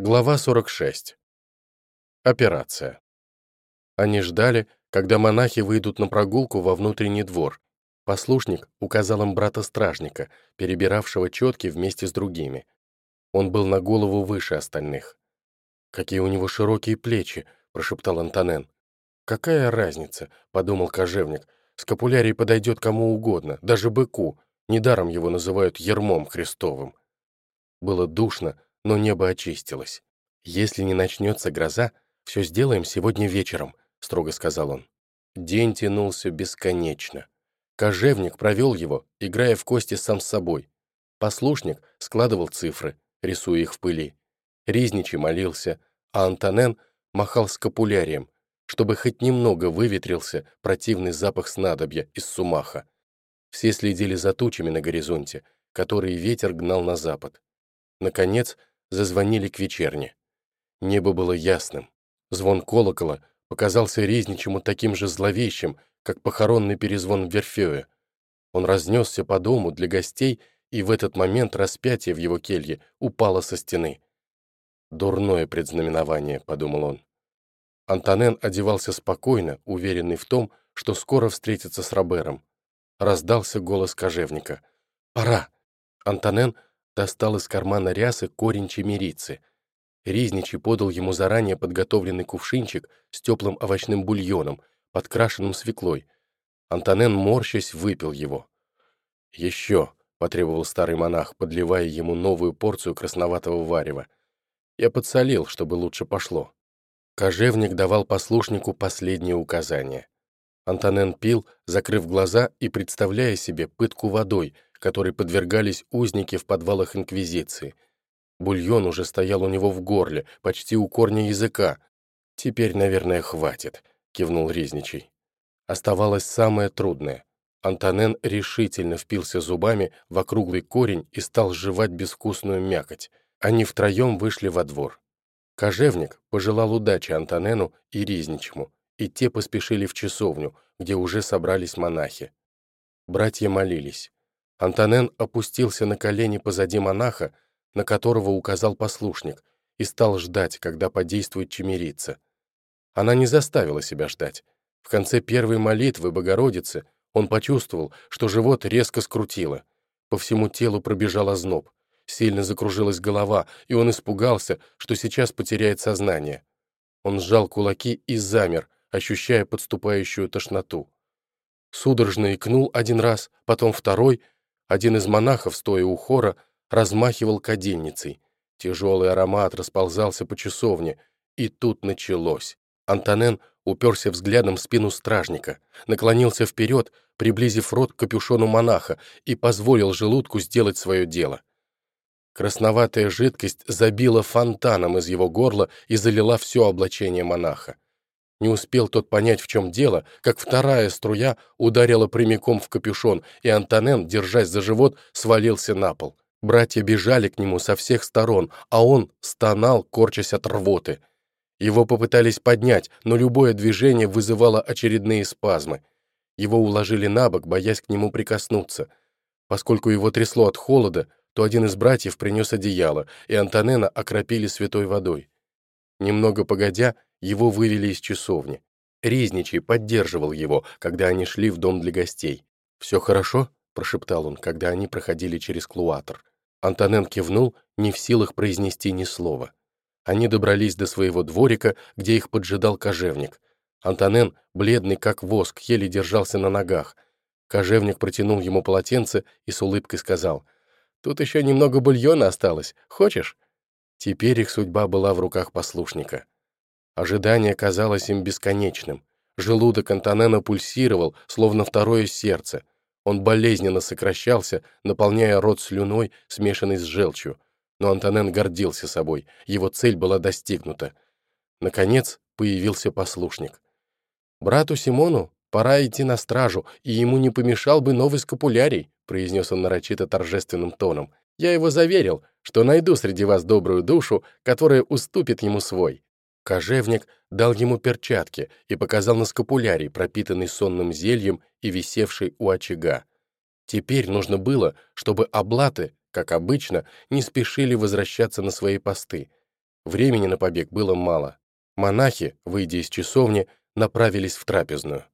Глава 46. Операция. Они ждали, когда монахи выйдут на прогулку во внутренний двор. Послушник указал им брата-стражника, перебиравшего четки вместе с другими. Он был на голову выше остальных. «Какие у него широкие плечи!» — прошептал Антонен. «Какая разница?» — подумал кожевник. «Скапулярий подойдет кому угодно, даже быку. Недаром его называют ермом Христовым». Было душно, но небо очистилось. «Если не начнется гроза, все сделаем сегодня вечером», — строго сказал он. День тянулся бесконечно. Кожевник провел его, играя в кости сам с собой. Послушник складывал цифры, рисуя их в пыли. Ризничий молился, а Антонен махал скапулярием, чтобы хоть немного выветрился противный запах снадобья из сумаха. Все следили за тучами на горизонте, которые ветер гнал на запад. Наконец, зазвонили к вечерне. Небо было ясным. Звон колокола показался резничему таким же зловещим, как похоронный перезвон в Верфее. Он разнесся по дому для гостей, и в этот момент распятие в его келье упало со стены. «Дурное предзнаменование», — подумал он. Антонен одевался спокойно, уверенный в том, что скоро встретится с Робером. Раздался голос кожевника. «Пора!» Антонен достал из кармана рясы корень чемерицы. Ризничий подал ему заранее подготовленный кувшинчик с теплым овощным бульоном, подкрашенным свеклой. Антонен, морщась, выпил его. «Еще», — потребовал старый монах, подливая ему новую порцию красноватого варева. «Я подсолил, чтобы лучше пошло». Кожевник давал послушнику последние указания. Антонен пил, закрыв глаза и представляя себе пытку водой, которой подвергались узники в подвалах Инквизиции. Бульон уже стоял у него в горле, почти у корня языка. «Теперь, наверное, хватит», — кивнул Ризничий. Оставалось самое трудное. Антонен решительно впился зубами в округлый корень и стал жевать безвкусную мякоть. Они втроем вышли во двор. Кожевник пожелал удачи Антонену и Ризничему, и те поспешили в часовню, где уже собрались монахи. Братья молились. Антонен опустился на колени позади монаха, на которого указал послушник, и стал ждать, когда подействует чемерица. Она не заставила себя ждать. В конце первой молитвы Богородицы он почувствовал, что живот резко скрутило. По всему телу пробежал озноб. Сильно закружилась голова, и он испугался, что сейчас потеряет сознание. Он сжал кулаки и замер, ощущая подступающую тошноту. Судорожно икнул один раз, потом второй — один из монахов, стоя у хора, размахивал кадильницей. Тяжелый аромат расползался по часовне, и тут началось. Антонен уперся взглядом в спину стражника, наклонился вперед, приблизив рот к капюшону монаха, и позволил желудку сделать свое дело. Красноватая жидкость забила фонтаном из его горла и залила все облачение монаха. Не успел тот понять, в чем дело, как вторая струя ударила прямиком в капюшон, и Антонен, держась за живот, свалился на пол. Братья бежали к нему со всех сторон, а он стонал, корчась от рвоты. Его попытались поднять, но любое движение вызывало очередные спазмы. Его уложили на бок, боясь к нему прикоснуться. Поскольку его трясло от холода, то один из братьев принес одеяло, и Антонена окропили святой водой. Немного погодя, его вывели из часовни. Резничий поддерживал его, когда они шли в дом для гостей. «Все хорошо?» — прошептал он, когда они проходили через клуатор. Антонен кивнул, не в силах произнести ни слова. Они добрались до своего дворика, где их поджидал кожевник. Антонен, бледный как воск, еле держался на ногах. Кожевник протянул ему полотенце и с улыбкой сказал, «Тут еще немного бульона осталось. Хочешь?» Теперь их судьба была в руках послушника. Ожидание казалось им бесконечным. Желудок Антонена пульсировал, словно второе сердце. Он болезненно сокращался, наполняя рот слюной, смешанной с желчью. Но Антонен гордился собой, его цель была достигнута. Наконец появился послушник. «Брату Симону пора идти на стражу, и ему не помешал бы новый скапулярий», произнес он нарочито торжественным тоном. «Я его заверил, что найду среди вас добрую душу, которая уступит ему свой». Кожевник дал ему перчатки и показал на скапулярий, пропитанный сонным зельем и висевший у очага. Теперь нужно было, чтобы облаты, как обычно, не спешили возвращаться на свои посты. Времени на побег было мало. Монахи, выйдя из часовни, направились в трапезную.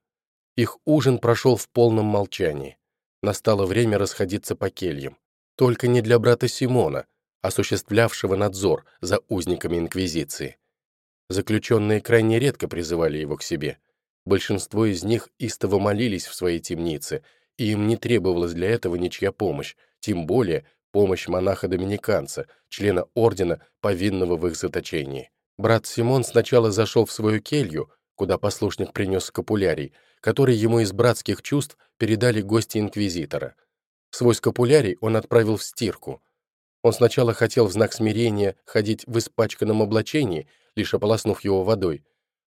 Их ужин прошел в полном молчании. Настало время расходиться по кельям. Только не для брата Симона, осуществлявшего надзор за узниками Инквизиции. Заключенные крайне редко призывали его к себе. Большинство из них истово молились в своей темнице, и им не требовалась для этого ничья помощь, тем более помощь монаха-доминиканца, члена ордена, повинного в их заточении. Брат Симон сначала зашел в свою келью, куда послушник принес скапулярий, который ему из братских чувств передали гости инквизитора. Свой скапулярий он отправил в стирку. Он сначала хотел в знак смирения ходить в испачканном облачении, лишь ополоснув его водой.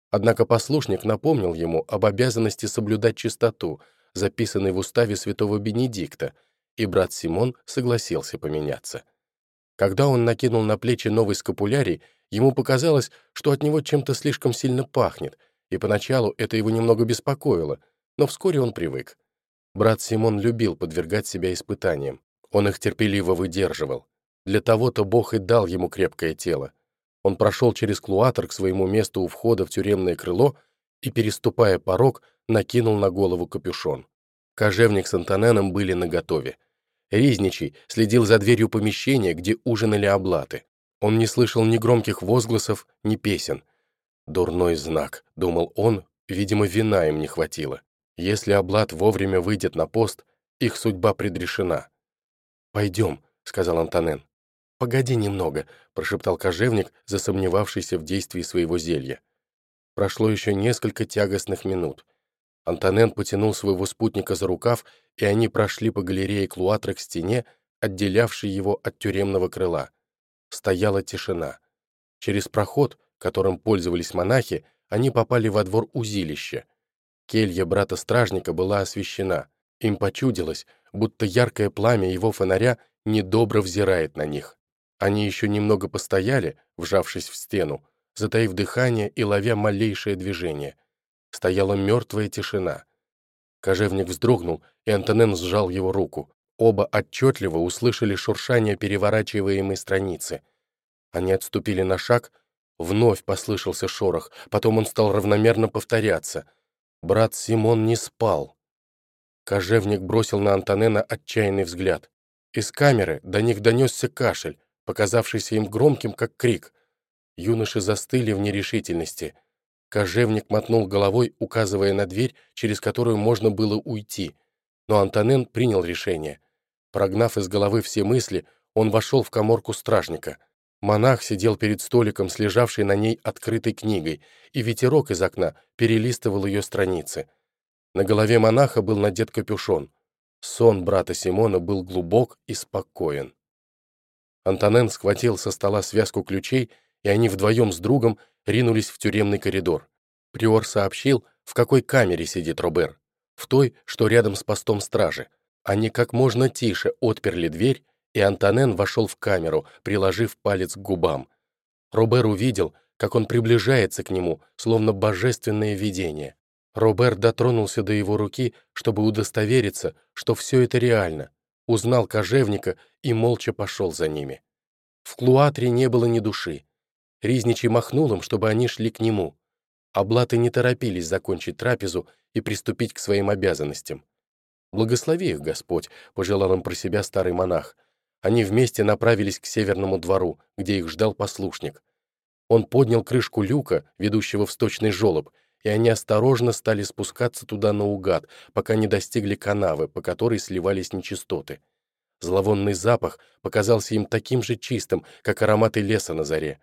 Однако послушник напомнил ему об обязанности соблюдать чистоту, записанной в уставе святого Бенедикта, и брат Симон согласился поменяться. Когда он накинул на плечи новый скапулярий, ему показалось, что от него чем-то слишком сильно пахнет, и поначалу это его немного беспокоило, но вскоре он привык. Брат Симон любил подвергать себя испытаниям. Он их терпеливо выдерживал. Для того-то Бог и дал ему крепкое тело. Он прошел через клуатор к своему месту у входа в тюремное крыло и, переступая порог, накинул на голову капюшон. Кожевник с Антоненом были наготове. Ризничий следил за дверью помещения, где ужинали облаты. Он не слышал ни громких возгласов, ни песен. «Дурной знак», — думал он, видимо, вина им не хватило. Если облат вовремя выйдет на пост, их судьба предрешена. «Пойдем», — сказал Антонен. «Погоди немного», — прошептал кожевник, засомневавшийся в действии своего зелья. Прошло еще несколько тягостных минут. Антонен потянул своего спутника за рукав, и они прошли по галерее Клуатра к стене, отделявшей его от тюремного крыла. Стояла тишина. Через проход, которым пользовались монахи, они попали во двор узилища. Келья брата-стражника была освещена. Им почудилось, будто яркое пламя его фонаря недобро взирает на них. Они еще немного постояли, вжавшись в стену, затаив дыхание и ловя малейшее движение. Стояла мертвая тишина. Кожевник вздрогнул, и Антонен сжал его руку. Оба отчетливо услышали шуршание переворачиваемой страницы. Они отступили на шаг, вновь послышался шорох, потом он стал равномерно повторяться. Брат Симон не спал. Кожевник бросил на Антонена отчаянный взгляд. Из камеры до них донесся кашель, показавшийся им громким, как крик. Юноши застыли в нерешительности. Кожевник мотнул головой, указывая на дверь, через которую можно было уйти. Но Антонен принял решение. Прогнав из головы все мысли, он вошел в коморку стражника. Монах сидел перед столиком с лежавшей на ней открытой книгой, и ветерок из окна перелистывал ее страницы. На голове монаха был надет капюшон. Сон брата Симона был глубок и спокоен. Антонен схватил со стола связку ключей, и они вдвоем с другом ринулись в тюремный коридор. Приор сообщил, в какой камере сидит Робер. В той, что рядом с постом стражи. Они как можно тише отперли дверь, и Антонен вошел в камеру, приложив палец к губам. Робер увидел, как он приближается к нему, словно божественное видение. Роберт дотронулся до его руки, чтобы удостовериться, что все это реально, узнал кожевника и молча пошел за ними. В клуатре не было ни души. Ризничий махнул им, чтобы они шли к нему. Облаты не торопились закончить трапезу и приступить к своим обязанностям. «Благослови их, Господь», — пожелал им про себя старый монах. Они вместе направились к северному двору, где их ждал послушник. Он поднял крышку люка, ведущего в сточный желоб, и они осторожно стали спускаться туда наугад, пока не достигли канавы, по которой сливались нечистоты. Зловонный запах показался им таким же чистым, как ароматы леса на заре.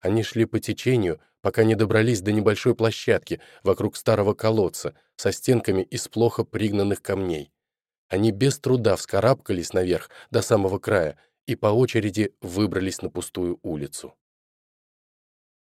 Они шли по течению, пока не добрались до небольшой площадки вокруг старого колодца со стенками из плохо пригнанных камней. Они без труда вскарабкались наверх до самого края и по очереди выбрались на пустую улицу.